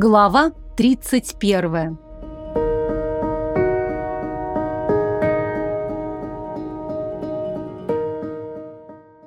Глава 31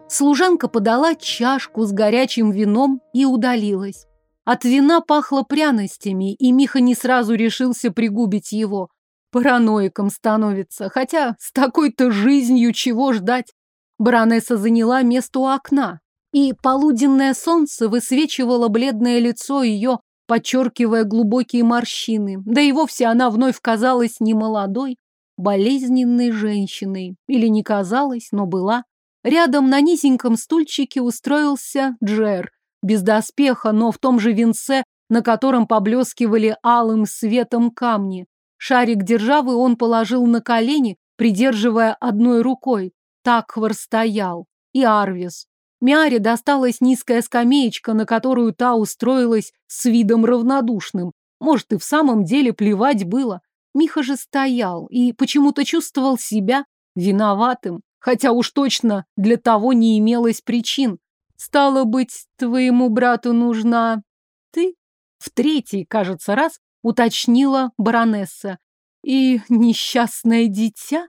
Служанка подала чашку с горячим вином и удалилась. От вина пахло пряностями, и Миха не сразу решился пригубить его. Параноиком становится, хотя с такой-то жизнью чего ждать? Баронесса заняла место у окна, и полуденное солнце высвечивало бледное лицо ее, подчеркивая глубокие морщины. Да и вовсе она вновь казалась не молодой, болезненной женщиной. Или не казалась, но была. Рядом на низеньком стульчике устроился Джер, без доспеха, но в том же венце, на котором поблескивали алым светом камни. Шарик державы он положил на колени, придерживая одной рукой. Такхвар стоял. И Арвис. Мяре досталась низкая скамеечка, на которую та устроилась с видом равнодушным. Может, и в самом деле плевать было. Миха же стоял и почему-то чувствовал себя виноватым, хотя уж точно для того не имелось причин. Стало быть, твоему брату нужна ты? В третий, кажется, раз уточнила баронесса. И несчастное дитя?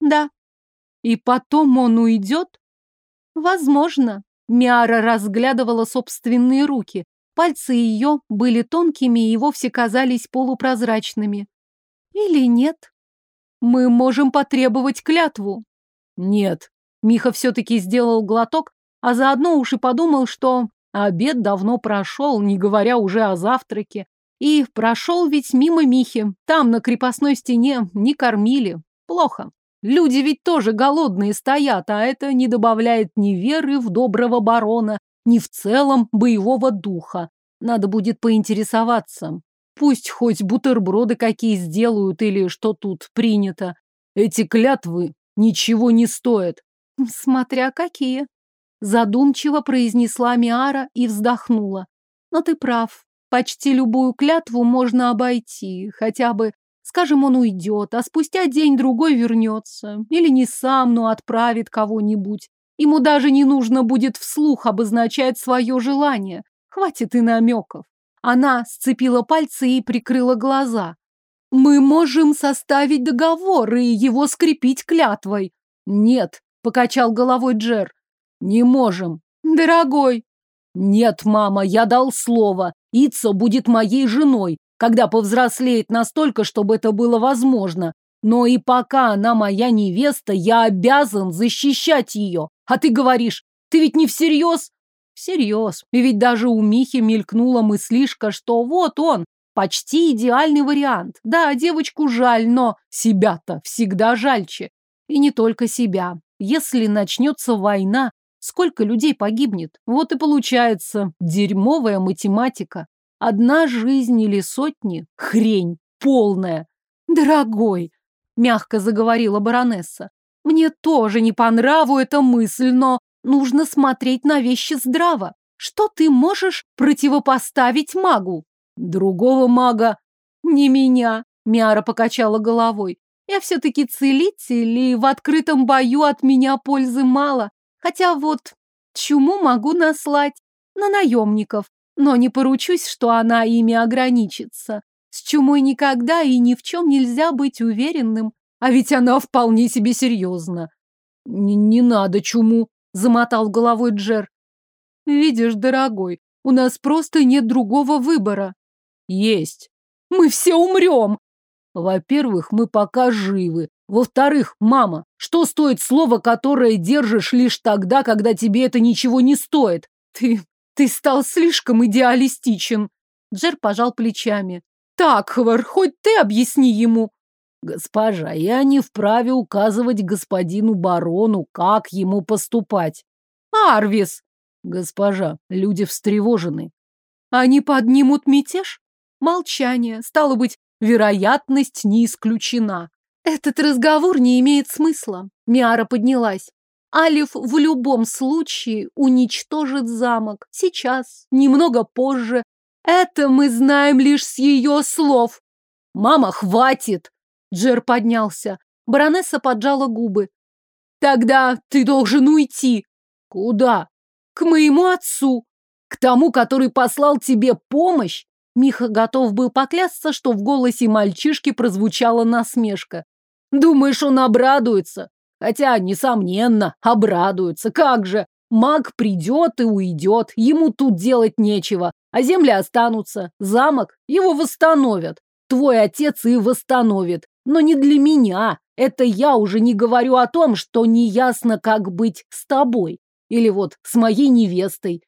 Да. И потом он уйдет? Возможно. Миара разглядывала собственные руки. Пальцы ее были тонкими и вовсе казались полупрозрачными. Или нет? Мы можем потребовать клятву. Нет. Миха все-таки сделал глоток, а заодно уж и подумал, что обед давно прошел, не говоря уже о завтраке. И прошел ведь мимо Михи. Там, на крепостной стене, не кормили. Плохо. Люди ведь тоже голодные стоят, а это не добавляет ни веры в доброго барона, ни в целом боевого духа. Надо будет поинтересоваться. Пусть хоть бутерброды какие сделают или что тут принято. Эти клятвы ничего не стоят. Смотря какие. Задумчиво произнесла Миара и вздохнула. Но ты прав. Почти любую клятву можно обойти, хотя бы Скажем, он уйдет, а спустя день-другой вернется. Или не сам, но отправит кого-нибудь. Ему даже не нужно будет вслух обозначать свое желание. Хватит и намеков. Она сцепила пальцы и прикрыла глаза. «Мы можем составить договор и его скрепить клятвой». «Нет», — покачал головой Джер. «Не можем». «Дорогой». «Нет, мама, я дал слово. Ица будет моей женой когда повзрослеет настолько, чтобы это было возможно. Но и пока она моя невеста, я обязан защищать ее. А ты говоришь, ты ведь не всерьез? Всерьез. И ведь даже у Михи мелькнула мыслишка, что вот он, почти идеальный вариант. Да, девочку жаль, но себя-то всегда жальче. И не только себя. Если начнется война, сколько людей погибнет? Вот и получается дерьмовая математика. Одна жизнь или сотни — хрень полная. Дорогой, мягко заговорила баронесса, мне тоже не по нраву эта мысль, но нужно смотреть на вещи здраво. Что ты можешь противопоставить магу? Другого мага. Не меня, Миара покачала головой. Я все-таки целитель, и в открытом бою от меня пользы мало. Хотя вот чему могу наслать? На наемников но не поручусь, что она ими ограничится. С чумой никогда и ни в чем нельзя быть уверенным. А ведь она вполне себе серьезна. Не, не надо чуму, замотал головой Джер. Видишь, дорогой, у нас просто нет другого выбора. Есть. Мы все умрем. Во-первых, мы пока живы. Во-вторых, мама, что стоит слово, которое держишь лишь тогда, когда тебе это ничего не стоит? Ты ты стал слишком идеалистичен. Джер пожал плечами. Так, Хвар, хоть ты объясни ему. Госпожа, я не вправе указывать господину барону, как ему поступать. Арвис! Госпожа, люди встревожены. Они поднимут мятеж? Молчание. Стало быть, вероятность не исключена. Этот разговор не имеет смысла. Миара поднялась. Алиф в любом случае уничтожит замок. Сейчас, немного позже. Это мы знаем лишь с ее слов. Мама, хватит! Джер поднялся. Баронесса поджала губы. Тогда ты должен уйти. Куда? К моему отцу. К тому, который послал тебе помощь? Миха готов был поклясться, что в голосе мальчишки прозвучала насмешка. Думаешь, он обрадуется? Хотя, несомненно, обрадуется. Как же? Маг придет и уйдет, ему тут делать нечего, а земли останутся. Замок его восстановят. Твой отец и восстановит. Но не для меня. Это я уже не говорю о том, что неясно, как быть с тобой. Или вот с моей невестой.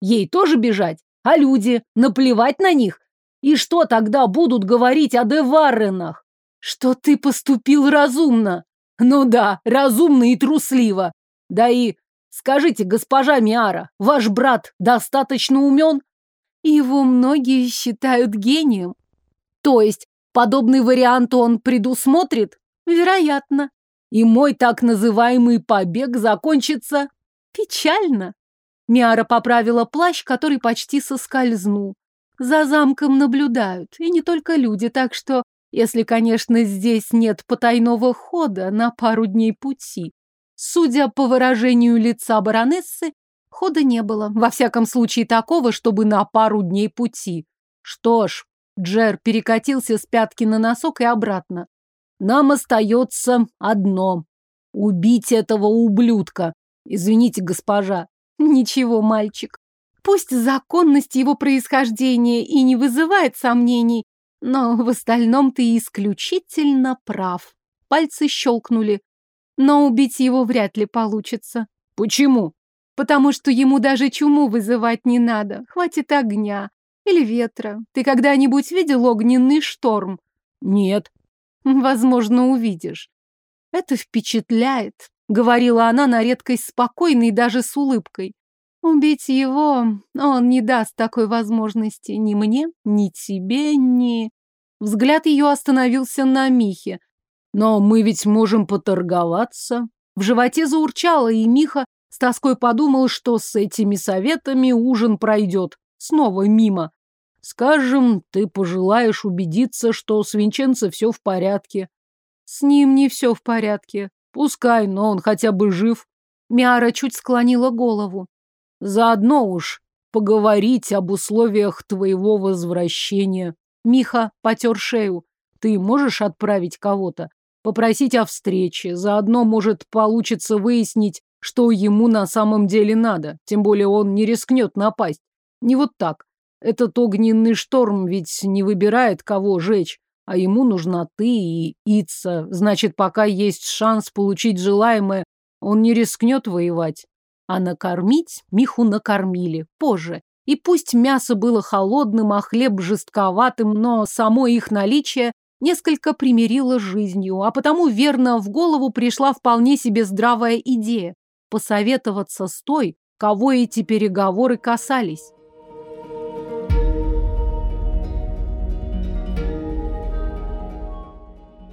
Ей тоже бежать? А люди? Наплевать на них? И что тогда будут говорить о Деварренах? Что ты поступил разумно. Ну да, разумно и трусливо. Да и скажите, госпожа Миара, ваш брат достаточно умен? Его многие считают гением. То есть подобный вариант он предусмотрит? Вероятно. И мой так называемый побег закончится печально. Миара поправила плащ, который почти соскользнул. За замком наблюдают, и не только люди, так что, если, конечно, здесь нет потайного хода на пару дней пути. Судя по выражению лица баронессы, хода не было. Во всяком случае, такого, чтобы на пару дней пути. Что ж, Джер перекатился с пятки на носок и обратно. Нам остается одно — убить этого ублюдка. Извините, госпожа. Ничего, мальчик. Пусть законность его происхождения и не вызывает сомнений, но в остальном ты исключительно прав. Пальцы щелкнули. Но убить его вряд ли получится. Почему? Потому что ему даже чуму вызывать не надо. Хватит огня или ветра. Ты когда-нибудь видел огненный шторм? Нет. Возможно, увидишь. Это впечатляет, говорила она на редкость спокойно и даже с улыбкой. Убить его он не даст такой возможности ни мне, ни тебе, ни... Взгляд ее остановился на Михе. Но мы ведь можем поторговаться. В животе заурчало, и Миха с тоской подумал, что с этими советами ужин пройдет. Снова мимо. Скажем, ты пожелаешь убедиться, что с Винченцо все в порядке. С ним не все в порядке. Пускай, но он хотя бы жив. Миара чуть склонила голову. Заодно уж поговорить об условиях твоего возвращения. Миха потер шею. Ты можешь отправить кого-то? Попросить о встрече. Заодно, может, получится выяснить, что ему на самом деле надо. Тем более он не рискнет напасть. Не вот так. Этот огненный шторм ведь не выбирает, кого жечь, а ему нужна ты и Ица. Значит, пока есть шанс получить желаемое, он не рискнет воевать. А накормить Миху накормили позже. И пусть мясо было холодным, а хлеб жестковатым, но само их наличие несколько примирило жизнью, а потому верно в голову пришла вполне себе здравая идея – посоветоваться с той, кого эти переговоры касались.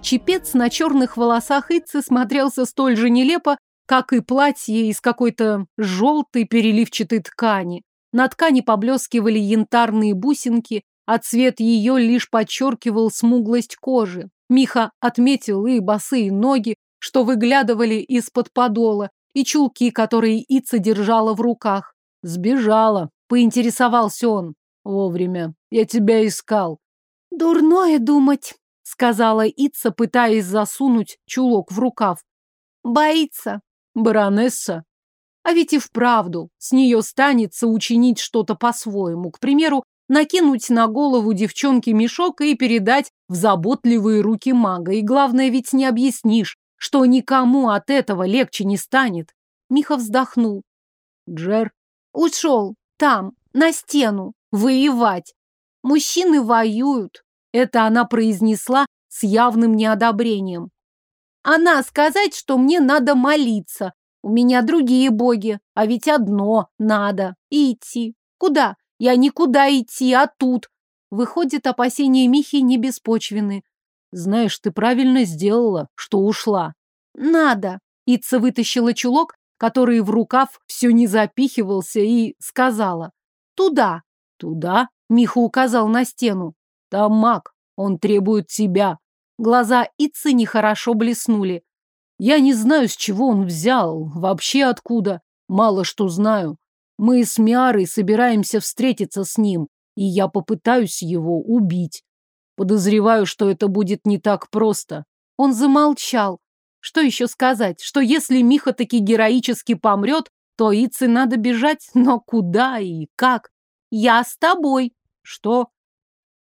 Чепец на черных волосах Итцы смотрелся столь же нелепо, как и платье из какой-то желтой переливчатой ткани. На ткани поблескивали янтарные бусинки, а цвет ее лишь подчеркивал смуглость кожи. Миха отметил и босые ноги, что выглядывали из-под подола, и чулки, которые Ица держала в руках. Сбежала, поинтересовался он. Вовремя. Я тебя искал. Дурное думать, сказала Ица, пытаясь засунуть чулок в рукав. Боится. Баронесса. А ведь и вправду, с нее станется учинить что-то по-своему. К примеру, накинуть на голову девчонки мешок и передать в заботливые руки мага. И главное, ведь не объяснишь, что никому от этого легче не станет. Миха вздохнул. Джер ушел там, на стену, воевать. Мужчины воюют, это она произнесла с явным неодобрением. Она сказать, что мне надо молиться. У меня другие боги, а ведь одно надо. И идти. Куда? Я никуда идти, а тут. Выходит, опасения Михи не беспочвены. Знаешь, ты правильно сделала, что ушла. Надо. Ица вытащила чулок, который в рукав все не запихивался, и сказала. Туда. Туда? Миха указал на стену. Там маг, он требует тебя. Глаза Ицы нехорошо блеснули. Я не знаю, с чего он взял, вообще откуда. Мало что знаю. Мы с Миарой собираемся встретиться с ним. и я попытаюсь его убить. Подозреваю, что это будет не так просто. Он замолчал. Что еще сказать? Что если Миха таки героически помрет, то Ице надо бежать, но куда и как? Я с тобой. Что?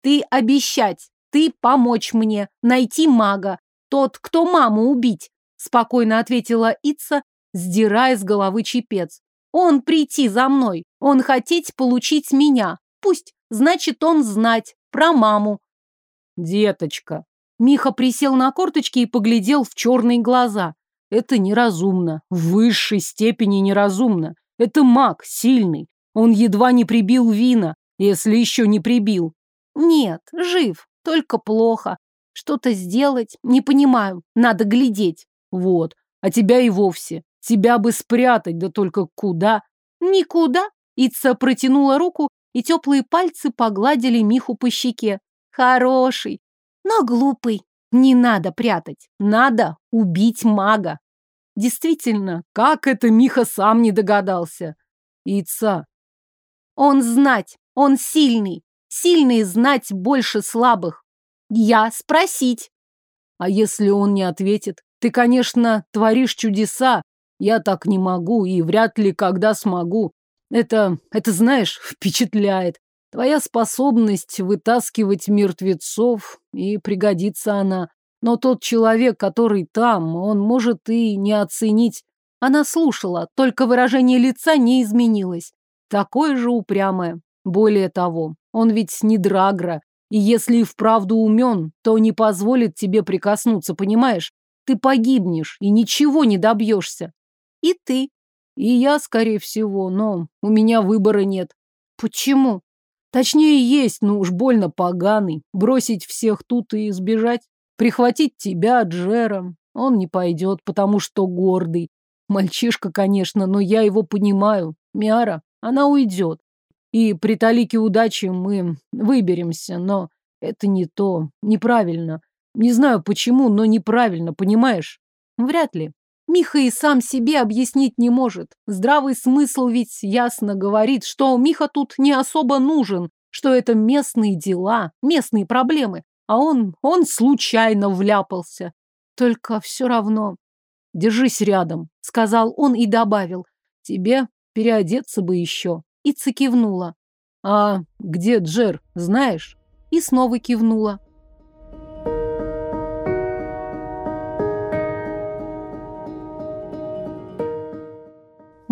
Ты обещать, ты помочь мне, найти мага. Тот, кто маму убить, спокойно ответила Ица, сдирая с головы чепец. Он прийти за мной, он хотеть получить меня. Пусть, значит, он знать про маму. Деточка. Миха присел на корточки и поглядел в черные глаза. Это неразумно, в высшей степени неразумно. Это маг, сильный. Он едва не прибил Вина, если еще не прибил. Нет, жив, только плохо. Что-то сделать, не понимаю, надо глядеть. Вот, а тебя и вовсе. Тебя бы спрятать, да только куда? Никуда. Ица протянула руку, и теплые пальцы погладили Миху по щеке. Хороший, но глупый. Не надо прятать. Надо убить мага. Действительно, как это Миха сам не догадался? Ица. Он знать, он сильный. Сильный знать больше слабых. Я спросить. А если он не ответит? Ты, конечно, творишь чудеса. Я так не могу и вряд ли когда смогу. Это, это, знаешь, впечатляет. Твоя способность вытаскивать мертвецов, и пригодится она. Но тот человек, который там, он может и не оценить. Она слушала, только выражение лица не изменилось. Такое же упрямое. Более того, он ведь не драгра. И если и вправду умен, то не позволит тебе прикоснуться, понимаешь? Ты погибнешь и ничего не добьешься. И ты. И я, скорее всего, но у меня выбора нет. Почему? Точнее, есть, но уж больно поганый. Бросить всех тут и сбежать. Прихватить тебя, Джера. Он не пойдет, потому что гордый. Мальчишка, конечно, но я его понимаю. Миара, она уйдет. И при талике удачи мы выберемся, но это не то, неправильно. Не знаю почему, но неправильно, понимаешь? Вряд ли. Миха и сам себе объяснить не может. Здравый смысл ведь ясно говорит, что Миха тут не особо нужен, что это местные дела, местные проблемы, а он, он случайно вляпался. Только все равно. Держись рядом, сказал он и добавил. Тебе переодеться бы еще. И кивнула. А где Джер, знаешь? И снова кивнула.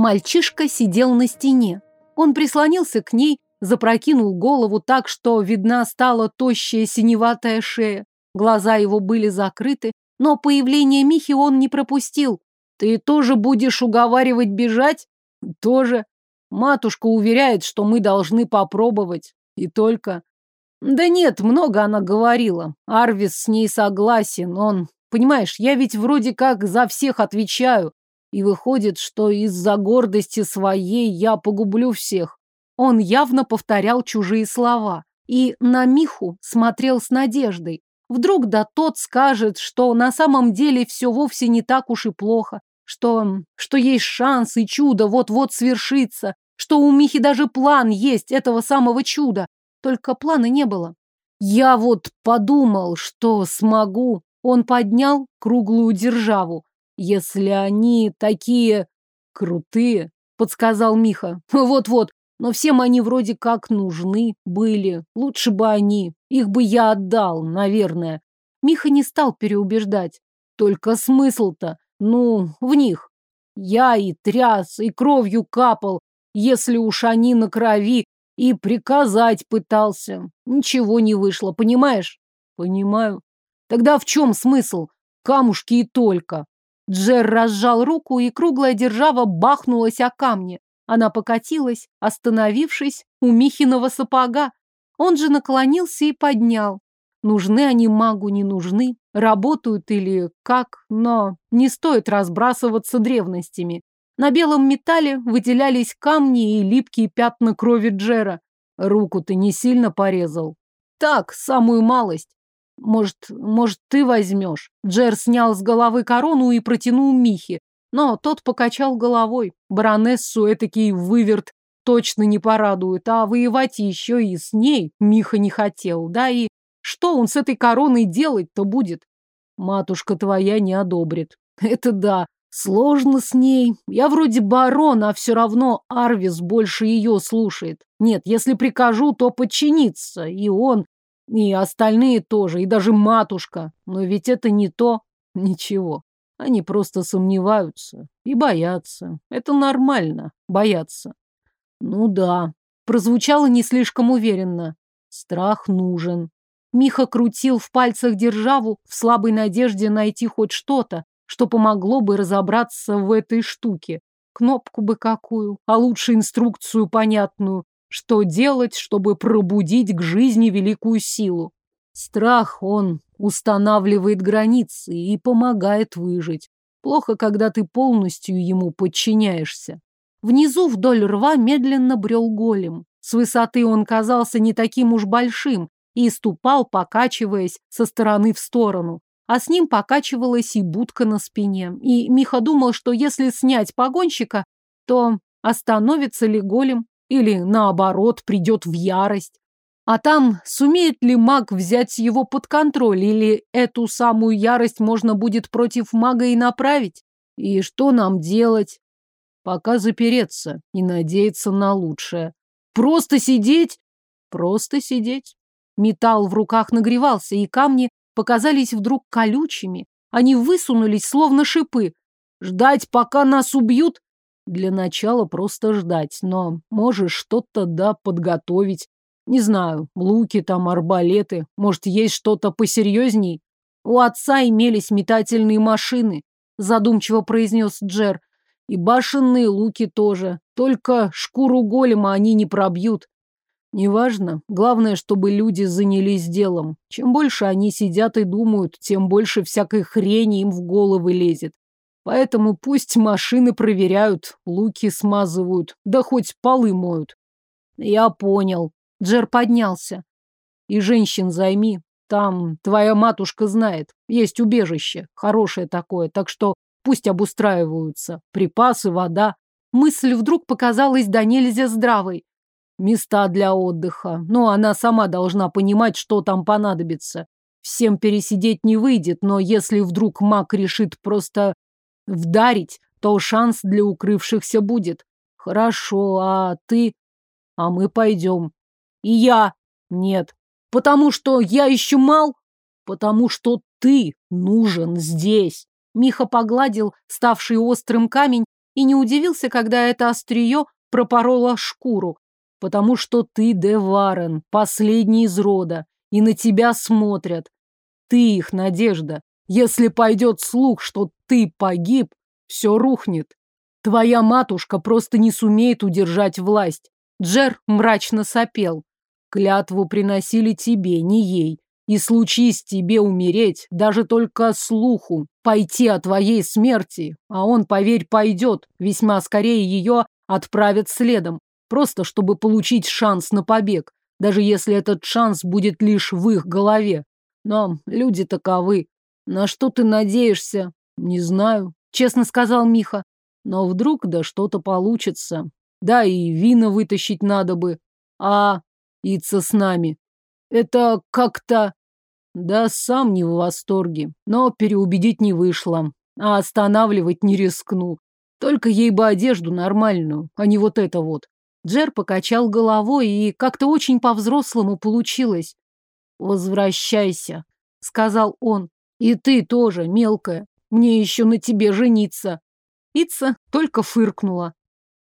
Мальчишка сидел на стене. Он прислонился к ней, запрокинул голову так, что видна стала тощая синеватая шея. Глаза его были закрыты, но появление Михи он не пропустил. «Ты тоже будешь уговаривать бежать?» «Тоже. Матушка уверяет, что мы должны попробовать. И только...» «Да нет, много она говорила. Арвис с ней согласен. Он... Понимаешь, я ведь вроде как за всех отвечаю. И выходит, что из-за гордости своей я погублю всех. Он явно повторял чужие слова и на Миху смотрел с надеждой. Вдруг да тот скажет, что на самом деле все вовсе не так уж и плохо, что, что есть шанс и чудо вот-вот свершится, что у Михи даже план есть этого самого чуда. Только плана не было. Я вот подумал, что смогу. Он поднял круглую державу. Если они такие крутые, подсказал Миха. Вот-вот, но всем они вроде как нужны были. Лучше бы они. Их бы я отдал, наверное. Миха не стал переубеждать. Только смысл-то, ну, в них. Я и тряс, и кровью капал, если уж они на крови, и приказать пытался. Ничего не вышло, понимаешь? Понимаю. Тогда в чем смысл? Камушки и только. Джер разжал руку, и круглая держава бахнулась о камни. Она покатилась, остановившись у Михиного сапога. Он же наклонился и поднял. Нужны они магу, не нужны, работают или как, но не стоит разбрасываться древностями. На белом металле выделялись камни и липкие пятна крови Джера. Руку ты не сильно порезал? Так, самую малость. Может, может, ты возьмешь? Джер снял с головы корону и протянул Михе, но тот покачал головой. Баронессу этакий выверт точно не порадует, а воевать еще и с ней Миха не хотел. Да и что он с этой короной делать-то будет? Матушка твоя не одобрит. Это да, сложно с ней. Я вроде барон, а все равно Арвис больше ее слушает. Нет, если прикажу, то подчинится. И он, и остальные тоже, и даже матушка. Но ведь это не то. Ничего. Они просто сомневаются и боятся. Это нормально, бояться. Ну да, прозвучало не слишком уверенно. Страх нужен. Миха крутил в пальцах державу в слабой надежде найти хоть что-то, что помогло бы разобраться в этой штуке. Кнопку бы какую, а лучше инструкцию понятную, что делать, чтобы пробудить к жизни великую силу. Страх, он устанавливает границы и помогает выжить. Плохо, когда ты полностью ему подчиняешься. Внизу вдоль рва медленно брел голем. С высоты он казался не таким уж большим и ступал, покачиваясь со стороны в сторону. А с ним покачивалась и будка на спине. И Миха думал, что если снять погонщика, то остановится ли голем или, наоборот, придет в ярость. А там, сумеет ли маг взять его под контроль, или эту самую ярость можно будет против мага и направить? И что нам делать? Пока запереться и надеяться на лучшее. Просто сидеть? Просто сидеть. Металл в руках нагревался, и камни показались вдруг колючими. Они высунулись, словно шипы. Ждать, пока нас убьют? Для начала просто ждать, но можешь что-то, да, подготовить. Не знаю, луки там, арбалеты. Может, есть что-то посерьезней? У отца имелись метательные машины, задумчиво произнес Джер. И башенные луки тоже. Только шкуру голема они не пробьют. Неважно. Главное, чтобы люди занялись делом. Чем больше они сидят и думают, тем больше всякой хрени им в головы лезет. Поэтому пусть машины проверяют, луки смазывают, да хоть полы моют. Я понял. Джер поднялся. И женщин займи. Там твоя матушка знает. Есть убежище. Хорошее такое. Так что пусть обустраиваются. Припасы, вода. Мысль вдруг показалась до нельзя здравой. Места для отдыха. Но она сама должна понимать, что там понадобится. Всем пересидеть не выйдет, но если вдруг маг решит просто вдарить, то шанс для укрывшихся будет. Хорошо, а ты? А мы пойдем. И я? Нет. Потому что я еще мал? Потому что ты нужен здесь. Миха погладил ставший острым камень и не удивился, когда это острие пропороло шкуру. Потому что ты, Деварен, последний из рода, и на тебя смотрят. Ты их надежда. Если пойдет слух, что ты погиб, все рухнет. Твоя матушка просто не сумеет удержать власть. Джер мрачно сопел. Клятву приносили тебе, не ей. И случись тебе умереть, даже только слуху, пойти о твоей смерти, а он, поверь, пойдет, весьма скорее ее отправят следом, просто чтобы получить шанс на побег, даже если этот шанс будет лишь в их голове. Но люди таковы. На что ты надеешься? Не знаю, честно сказал Миха. Но вдруг да что-то получится. Да и вина вытащить надо бы. А Ица с нами. Это как-то... Да, сам не в восторге. Но переубедить не вышло. А останавливать не рискну. Только ей бы одежду нормальную, а не вот это вот. Джер покачал головой, и как-то очень по-взрослому получилось. «Возвращайся», — сказал он. И ты тоже, мелкая. Мне еще на тебе жениться. Ица только фыркнула.